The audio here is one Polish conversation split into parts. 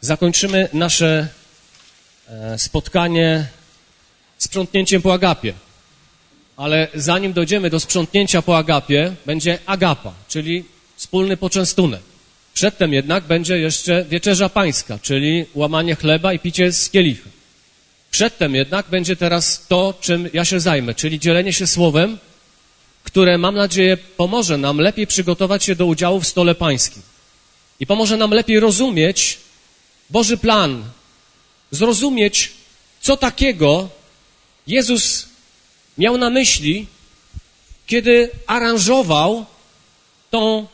zakończymy nasze e, spotkanie sprzątnięciem po agapie. Ale zanim dojdziemy do sprzątnięcia po agapie, będzie agapa, czyli wspólny poczęstunek. Przedtem jednak będzie jeszcze wieczerza pańska, czyli łamanie chleba i picie z kielicha. Przedtem jednak będzie teraz to, czym ja się zajmę, czyli dzielenie się słowem, które mam nadzieję pomoże nam lepiej przygotować się do udziału w stole pańskim. I pomoże nam lepiej rozumieć Boży plan, zrozumieć, co takiego Jezus miał na myśli, kiedy aranżował tą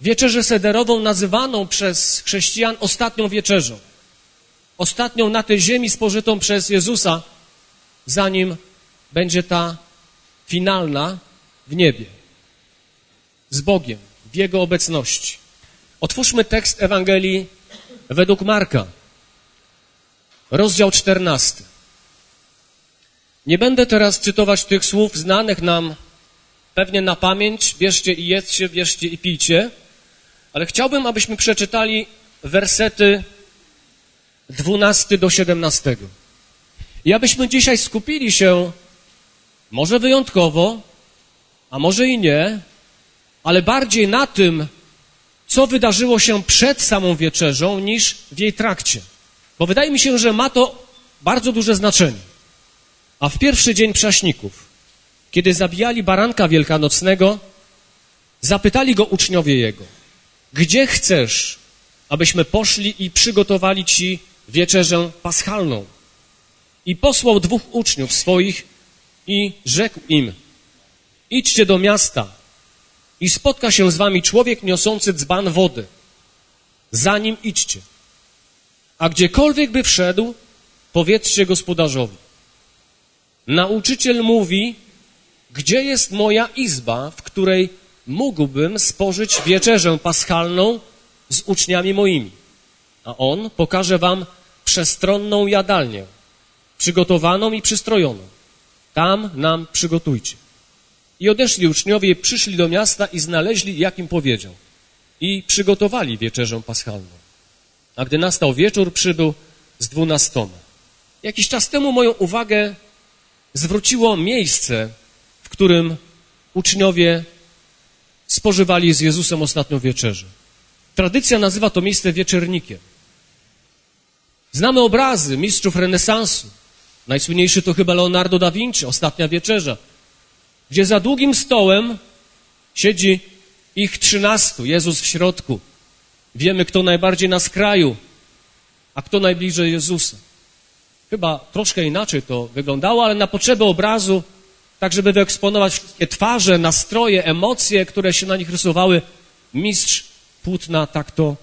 wieczerzę sederową nazywaną przez chrześcijan ostatnią wieczerzą. Ostatnią na tej ziemi spożytą przez Jezusa, zanim będzie ta finalna w niebie. Z Bogiem, w Jego obecności. Otwórzmy tekst Ewangelii według Marka. Rozdział 14. Nie będę teraz cytować tych słów znanych nam pewnie na pamięć. Bierzcie i jedzcie, bierzcie i pijcie. Ale chciałbym, abyśmy przeczytali wersety 12 do 17. I abyśmy dzisiaj skupili się, może wyjątkowo, a może i nie, ale bardziej na tym, co wydarzyło się przed samą wieczerzą, niż w jej trakcie. Bo wydaje mi się, że ma to bardzo duże znaczenie. A w pierwszy dzień prześników, kiedy zabijali baranka wielkanocnego, zapytali go uczniowie jego, gdzie chcesz, abyśmy poszli i przygotowali ci wieczerzę paschalną? I posłał dwóch uczniów swoich i rzekł im, idźcie do miasta i spotka się z wami człowiek niosący dzban wody. Za nim idźcie. A gdziekolwiek by wszedł, powiedzcie gospodarzowi. Nauczyciel mówi, gdzie jest moja izba, w której mógłbym spożyć wieczerzę paschalną z uczniami moimi. A on pokaże wam przestronną jadalnię, przygotowaną i przystrojoną. Tam nam przygotujcie. I odeszli uczniowie, przyszli do miasta i znaleźli, jak im powiedział. I przygotowali wieczerzę paschalną. A gdy nastał wieczór, przybył z dwunastoma. Jakiś czas temu moją uwagę zwróciło miejsce, w którym uczniowie spożywali z Jezusem ostatnią wieczerzę. Tradycja nazywa to miejsce wieczernikiem. Znamy obrazy mistrzów renesansu. Najsłynniejszy to chyba Leonardo da Vinci, Ostatnia Wieczerza, gdzie za długim stołem siedzi ich trzynastu, Jezus w środku. Wiemy, kto najbardziej na skraju, a kto najbliżej Jezusa. Chyba troszkę inaczej to wyglądało, ale na potrzeby obrazu, tak żeby wyeksponować wszystkie twarze, nastroje, emocje, które się na nich rysowały, mistrz płótna tak to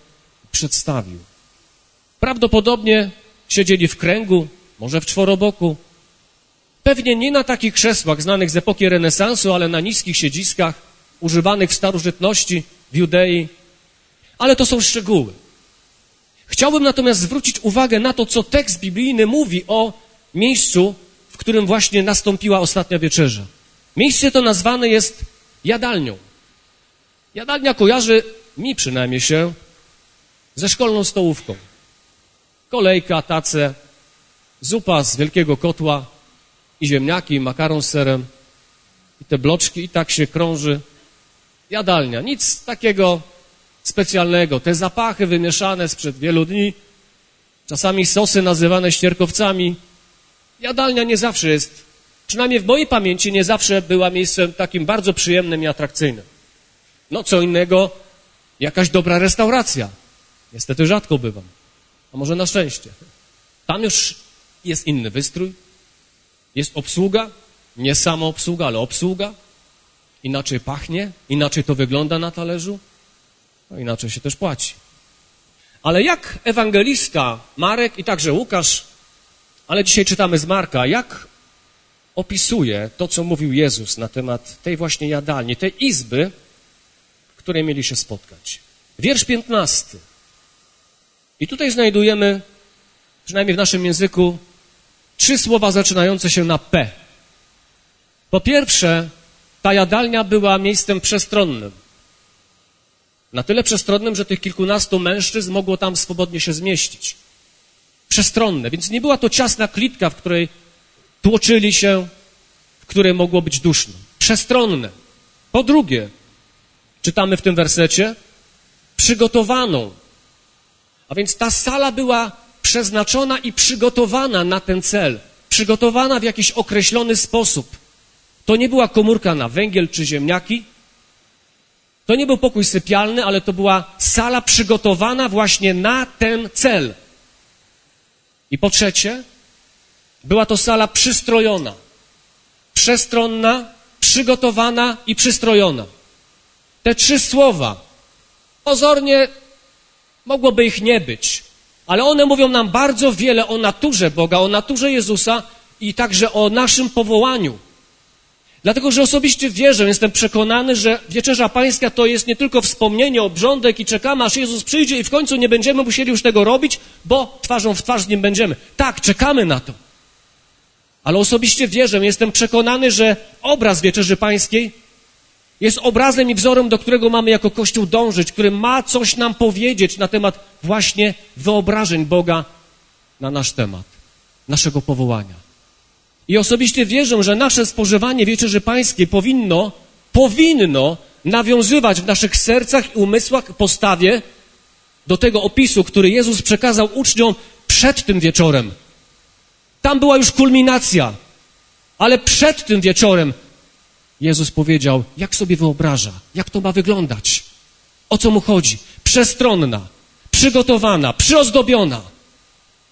przedstawił. Prawdopodobnie siedzieli w kręgu, może w czworoboku. Pewnie nie na takich krzesłach znanych z epoki renesansu, ale na niskich siedziskach, używanych w starożytności, w Judei. Ale to są szczegóły. Chciałbym natomiast zwrócić uwagę na to, co tekst biblijny mówi o miejscu, w którym właśnie nastąpiła ostatnia wieczerza. Miejsce to nazwane jest jadalnią. Jadalnia kojarzy mi przynajmniej się ze szkolną stołówką. Kolejka, tace, zupa z wielkiego kotła i ziemniaki, i makaron z serem i te bloczki i tak się krąży. Jadalnia. Nic takiego specjalnego. Te zapachy wymieszane sprzed wielu dni, czasami sosy nazywane ścierkowcami. Jadalnia nie zawsze jest, przynajmniej w mojej pamięci, nie zawsze była miejscem takim bardzo przyjemnym i atrakcyjnym. No co innego, jakaś dobra restauracja. Niestety rzadko bywam. A może na szczęście. Tam już jest inny wystrój, jest obsługa, nie samo obsługa, ale obsługa. Inaczej pachnie, inaczej to wygląda na talerzu. No inaczej się też płaci. Ale jak ewangelista Marek i także Łukasz, ale dzisiaj czytamy z Marka, jak opisuje to, co mówił Jezus na temat tej właśnie jadalni, tej izby, w której mieli się spotkać. Wiersz 15. I tutaj znajdujemy, przynajmniej w naszym języku, trzy słowa zaczynające się na P. Po pierwsze, ta jadalnia była miejscem przestronnym. Na tyle przestronnym, że tych kilkunastu mężczyzn mogło tam swobodnie się zmieścić. Przestronne, więc nie była to ciasna klitka, w której tłoczyli się, w której mogło być duszno. Przestronne. Po drugie, czytamy w tym wersecie, przygotowaną. A więc ta sala była przeznaczona i przygotowana na ten cel. Przygotowana w jakiś określony sposób. To nie była komórka na węgiel czy ziemniaki. To nie był pokój sypialny, ale to była sala przygotowana właśnie na ten cel. I po trzecie, była to sala przystrojona, przestronna, przygotowana i przystrojona. Te trzy słowa, pozornie mogłoby ich nie być, ale one mówią nam bardzo wiele o naturze Boga, o naturze Jezusa i także o naszym powołaniu. Dlatego, że osobiście wierzę, jestem przekonany, że Wieczerza Pańska to jest nie tylko wspomnienie, obrządek i czekamy, aż Jezus przyjdzie i w końcu nie będziemy musieli już tego robić, bo twarzą w twarz z Nim będziemy. Tak, czekamy na to. Ale osobiście wierzę, jestem przekonany, że obraz Wieczerzy Pańskiej jest obrazem i wzorem, do którego mamy jako Kościół dążyć, który ma coś nam powiedzieć na temat właśnie wyobrażeń Boga na nasz temat, naszego powołania. I osobiście wierzę, że nasze spożywanie Wieczerzy Pańskiej powinno, powinno nawiązywać w naszych sercach i umysłach postawie do tego opisu, który Jezus przekazał uczniom przed tym wieczorem. Tam była już kulminacja, ale przed tym wieczorem Jezus powiedział, jak sobie wyobraża, jak to ma wyglądać, o co mu chodzi. Przestronna, przygotowana, przyozdobiona.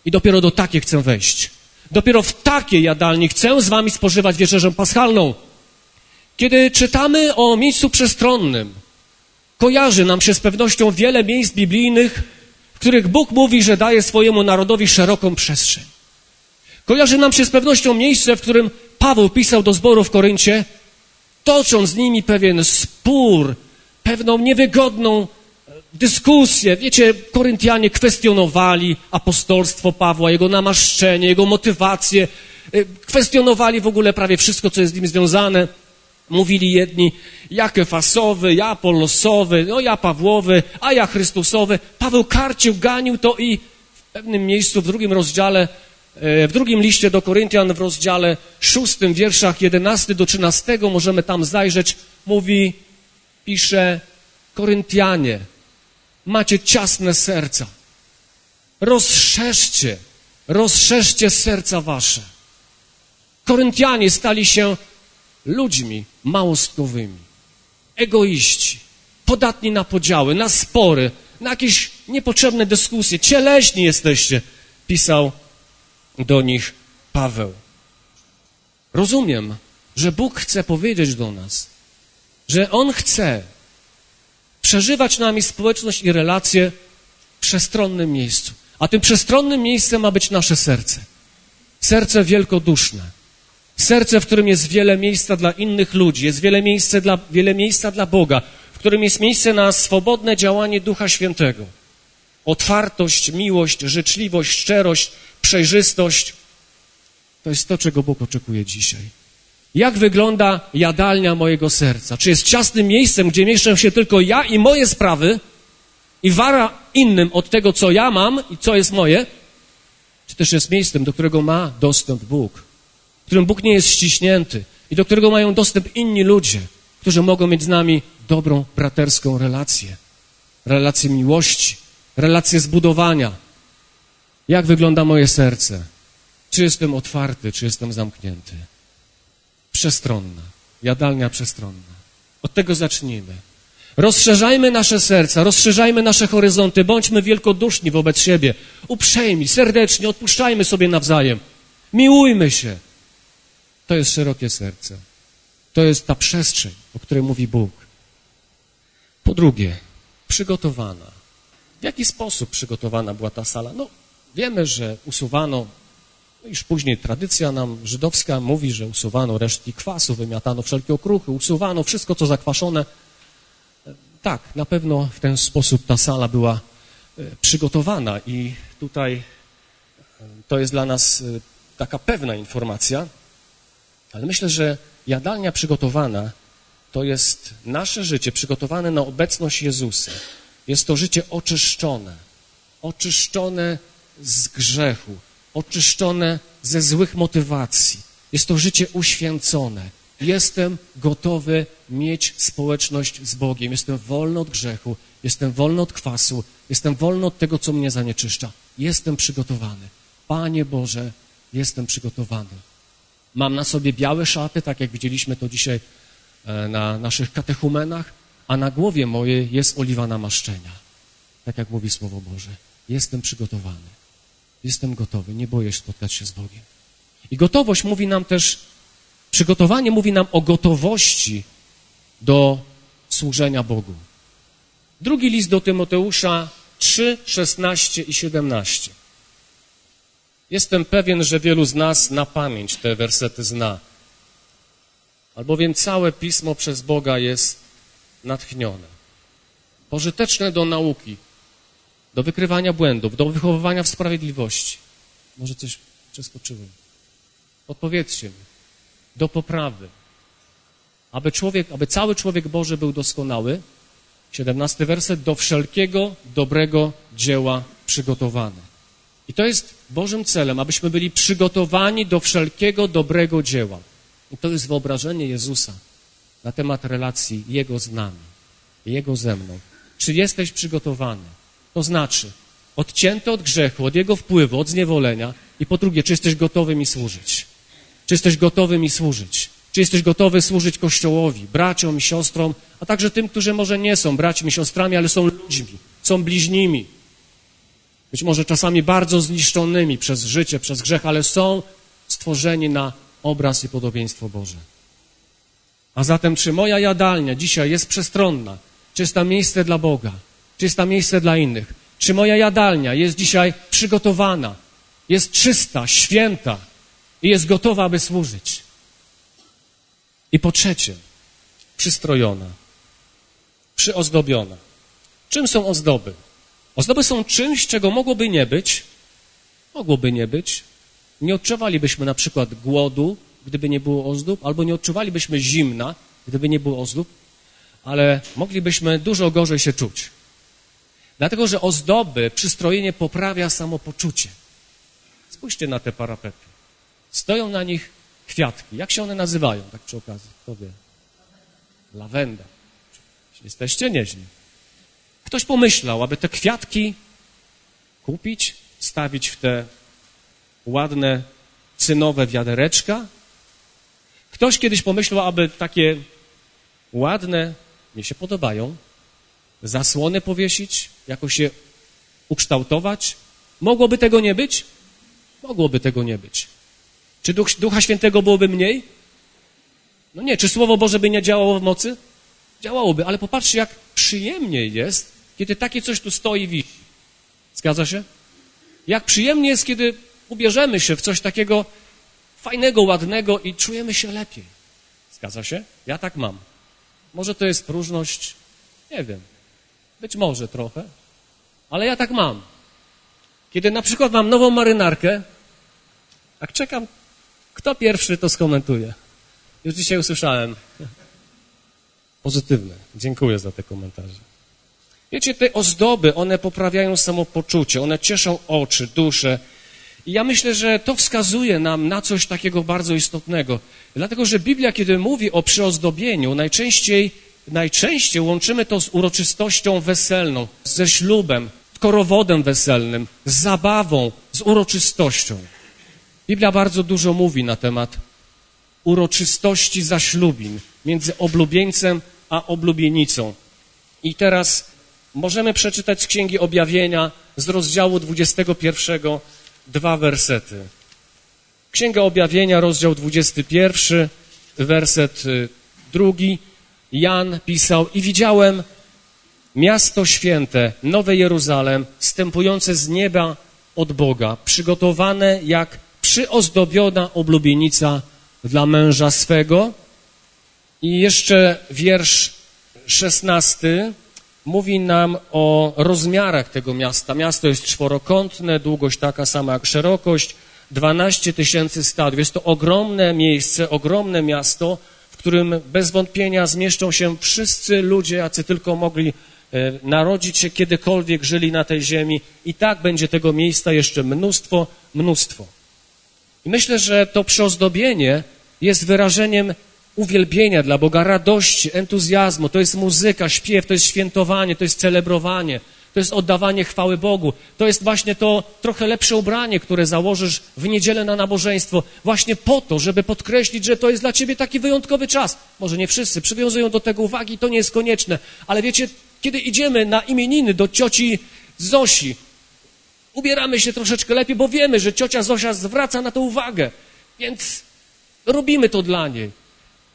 I dopiero do takie chcę wejść. Dopiero w takiej jadalni chcę z wami spożywać wieczerzę paschalną. Kiedy czytamy o miejscu przestronnym, kojarzy nam się z pewnością wiele miejsc biblijnych, w których Bóg mówi, że daje swojemu narodowi szeroką przestrzeń. Kojarzy nam się z pewnością miejsce, w którym Paweł pisał do zboru w Koryncie, tocząc z nimi pewien spór, pewną niewygodną dyskusje. Wiecie, Koryntianie kwestionowali apostolstwo Pawła, jego namaszczenie, jego motywację. Y, kwestionowali w ogóle prawie wszystko, co jest z nim związane. Mówili jedni, ja kefasowy, ja apollosowy, no ja Pawłowy, a ja Chrystusowy. Paweł karcił, ganił to i w pewnym miejscu, w drugim rozdziale, w drugim liście do Koryntian, w rozdziale szóstym, wierszach 11 do 13, możemy tam zajrzeć, mówi, pisze, Koryntianie, macie ciasne serca. Rozszerzcie, rozszerzcie serca wasze. Koryntianie stali się ludźmi małostkowymi, egoiści, podatni na podziały, na spory, na jakieś niepotrzebne dyskusje. Cieleśni jesteście, pisał do nich Paweł. Rozumiem, że Bóg chce powiedzieć do nas, że On chce, przeżywać nami społeczność i relacje w przestronnym miejscu. A tym przestronnym miejscem ma być nasze serce. Serce wielkoduszne. Serce, w którym jest wiele miejsca dla innych ludzi, jest wiele miejsca dla, wiele miejsca dla Boga, w którym jest miejsce na swobodne działanie Ducha Świętego. Otwartość, miłość, życzliwość, szczerość, przejrzystość. To jest to, czego Bóg oczekuje dzisiaj. Jak wygląda jadalnia mojego serca? Czy jest ciasnym miejscem, gdzie mieszczę się tylko ja i moje sprawy i wara innym od tego, co ja mam i co jest moje? Czy też jest miejscem, do którego ma dostęp Bóg, w którym Bóg nie jest ściśnięty i do którego mają dostęp inni ludzie, którzy mogą mieć z nami dobrą, braterską relację, relację miłości, relację zbudowania. Jak wygląda moje serce? Czy jestem otwarty, czy jestem zamknięty? Przestronna. Jadalnia przestronna. Od tego zacznijmy. Rozszerzajmy nasze serca, rozszerzajmy nasze horyzonty, bądźmy wielkoduszni wobec siebie, uprzejmi, serdeczni, odpuszczajmy sobie nawzajem, miłujmy się. To jest szerokie serce. To jest ta przestrzeń, o której mówi Bóg. Po drugie, przygotowana. W jaki sposób przygotowana była ta sala? No, wiemy, że usuwano no iż później tradycja nam żydowska mówi, że usuwano resztki kwasu, wymiatano wszelkie okruchy, usuwano wszystko, co zakwaszone. Tak, na pewno w ten sposób ta sala była e, przygotowana i tutaj e, to jest dla nas e, taka pewna informacja, ale myślę, że jadalnia przygotowana to jest nasze życie przygotowane na obecność Jezusa. Jest to życie oczyszczone, oczyszczone z grzechu, oczyszczone ze złych motywacji. Jest to życie uświęcone. Jestem gotowy mieć społeczność z Bogiem. Jestem wolny od grzechu, jestem wolny od kwasu, jestem wolny od tego, co mnie zanieczyszcza. Jestem przygotowany. Panie Boże, jestem przygotowany. Mam na sobie białe szaty, tak jak widzieliśmy to dzisiaj e, na naszych katechumenach, a na głowie mojej jest oliwa namaszczenia. Tak jak mówi Słowo Boże. Jestem przygotowany. Jestem gotowy. Nie boję się spotkać się z Bogiem. I gotowość mówi nam też, przygotowanie mówi nam o gotowości do służenia Bogu. Drugi list do Tymoteusza 3, 16 i 17. Jestem pewien, że wielu z nas na pamięć te wersety zna. Albowiem całe pismo przez Boga jest natchnione. Pożyteczne do nauki, do wykrywania błędów, do wychowywania w sprawiedliwości. Może coś przeskoczyłem. Odpowiedzcie mi. Do poprawy. Aby człowiek, aby cały człowiek Boży był doskonały, 17 werset, do wszelkiego dobrego dzieła przygotowany. I to jest Bożym celem, abyśmy byli przygotowani do wszelkiego dobrego dzieła. I to jest wyobrażenie Jezusa na temat relacji Jego z nami, Jego ze mną. Czy jesteś przygotowany? To znaczy, odcięty od grzechu, od jego wpływu, od zniewolenia i po drugie, czy jesteś gotowy mi służyć? Czy jesteś gotowy mi służyć? Czy jesteś gotowy służyć Kościołowi, braciom i siostrom, a także tym, którzy może nie są braćmi siostrami, ale są ludźmi, są bliźnimi, być może czasami bardzo zniszczonymi przez życie, przez grzech, ale są stworzeni na obraz i podobieństwo Boże. A zatem, czy moja jadalnia dzisiaj jest przestronna? Czy jest tam miejsce dla Boga? Czy jest tam miejsce dla innych? Czy moja jadalnia jest dzisiaj przygotowana? Jest czysta, święta i jest gotowa, aby służyć? I po trzecie, przystrojona, przyozdobiona. Czym są ozdoby? Ozdoby są czymś, czego mogłoby nie być, mogłoby nie być. Nie odczuwalibyśmy na przykład głodu, gdyby nie było ozdób, albo nie odczuwalibyśmy zimna, gdyby nie było ozdób, ale moglibyśmy dużo gorzej się czuć. Dlatego, że ozdoby, przystrojenie poprawia samopoczucie. Spójrzcie na te parapety. Stoją na nich kwiatki. Jak się one nazywają, tak przy okazji? Kto wie? Lawenda. Jesteście nieźli. Ktoś pomyślał, aby te kwiatki kupić, stawić w te ładne, cynowe wiadereczka. Ktoś kiedyś pomyślał, aby takie ładne, mnie się podobają, zasłony powiesić, jakoś je ukształtować. Mogłoby tego nie być? Mogłoby tego nie być. Czy Duch, Ducha Świętego byłoby mniej? No nie. Czy Słowo Boże by nie działało w mocy? Działałoby, ale popatrzcie, jak przyjemniej jest, kiedy takie coś tu stoi wisi. Zgadza się? Jak przyjemnie jest, kiedy ubierzemy się w coś takiego fajnego, ładnego i czujemy się lepiej. Zgadza się? Ja tak mam. Może to jest próżność, nie wiem. Być może trochę, ale ja tak mam. Kiedy na przykład mam nową marynarkę, tak czekam, kto pierwszy to skomentuje. Już dzisiaj usłyszałem. Pozytywne. Dziękuję za te komentarze. Wiecie, te ozdoby, one poprawiają samopoczucie, one cieszą oczy, duszę. I ja myślę, że to wskazuje nam na coś takiego bardzo istotnego. Dlatego, że Biblia, kiedy mówi o przyozdobieniu, najczęściej, najczęściej łączymy to z uroczystością weselną, ze ślubem, korowodem weselnym, z zabawą, z uroczystością. Biblia bardzo dużo mówi na temat uroczystości zaślubin między oblubieńcem a oblubienicą. I teraz możemy przeczytać z Księgi Objawienia z rozdziału 21 dwa wersety. Księga Objawienia, rozdział 21, werset y, drugi. Jan pisał i widziałem miasto święte, Nowe Jeruzalem, stępujące z nieba od Boga, przygotowane jak przyozdobiona oblubienica dla męża swego. I jeszcze wiersz szesnasty mówi nam o rozmiarach tego miasta. Miasto jest czworokątne, długość taka sama jak szerokość, 12 tysięcy stadiów. Jest to ogromne miejsce, ogromne miasto, którym bez wątpienia zmieszczą się wszyscy ludzie, jacy tylko mogli e, narodzić się kiedykolwiek żyli na tej ziemi i tak będzie tego miejsca jeszcze mnóstwo, mnóstwo. I myślę, że to przyozdobienie jest wyrażeniem uwielbienia dla Boga, radości, entuzjazmu. To jest muzyka, śpiew, to jest świętowanie, to jest celebrowanie, to jest oddawanie chwały Bogu. To jest właśnie to trochę lepsze ubranie, które założysz w niedzielę na nabożeństwo, właśnie po to, żeby podkreślić, że to jest dla ciebie taki wyjątkowy czas. Może nie wszyscy przywiązują do tego uwagi, to nie jest konieczne, ale wiecie, kiedy idziemy na imieniny do cioci Zosi, ubieramy się troszeczkę lepiej, bo wiemy, że ciocia Zosia zwraca na to uwagę, więc robimy to dla niej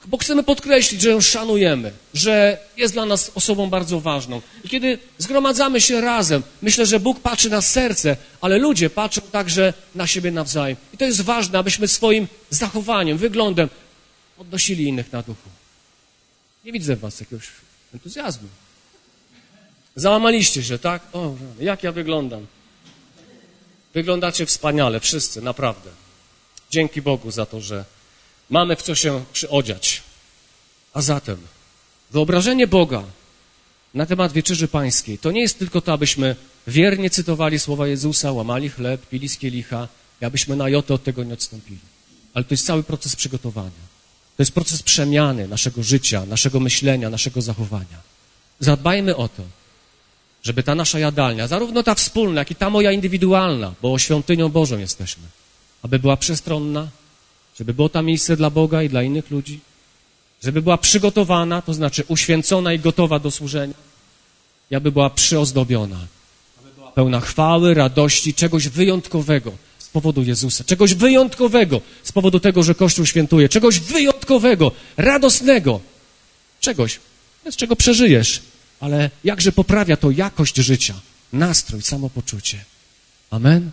bo chcemy podkreślić, że ją szanujemy, że jest dla nas osobą bardzo ważną. I kiedy zgromadzamy się razem, myślę, że Bóg patrzy na serce, ale ludzie patrzą także na siebie nawzajem. I to jest ważne, abyśmy swoim zachowaniem, wyglądem odnosili innych na duchu. Nie widzę w was jakiegoś entuzjazmu. Załamaliście się, tak? O, jak ja wyglądam. Wyglądacie wspaniale, wszyscy, naprawdę. Dzięki Bogu za to, że mamy w co się przyodziać. A zatem wyobrażenie Boga na temat wieczerzy pańskiej to nie jest tylko to, abyśmy wiernie cytowali słowa Jezusa, łamali chleb, pili z kielicha i abyśmy na jotę od tego nie odstąpili. Ale to jest cały proces przygotowania. To jest proces przemiany naszego życia, naszego myślenia, naszego zachowania. Zadbajmy o to, żeby ta nasza jadalnia, zarówno ta wspólna, jak i ta moja indywidualna, bo świątynią Bożą jesteśmy, aby była przestronna, żeby było tam miejsce dla Boga i dla innych ludzi, żeby była przygotowana, to znaczy uświęcona i gotowa do służenia, i aby była przyozdobiona, pełna chwały, radości, czegoś wyjątkowego z powodu Jezusa, czegoś wyjątkowego z powodu tego, że Kościół świętuje, czegoś wyjątkowego, radosnego, czegoś, bez czego przeżyjesz, ale jakże poprawia to jakość życia, nastrój, samopoczucie. Amen.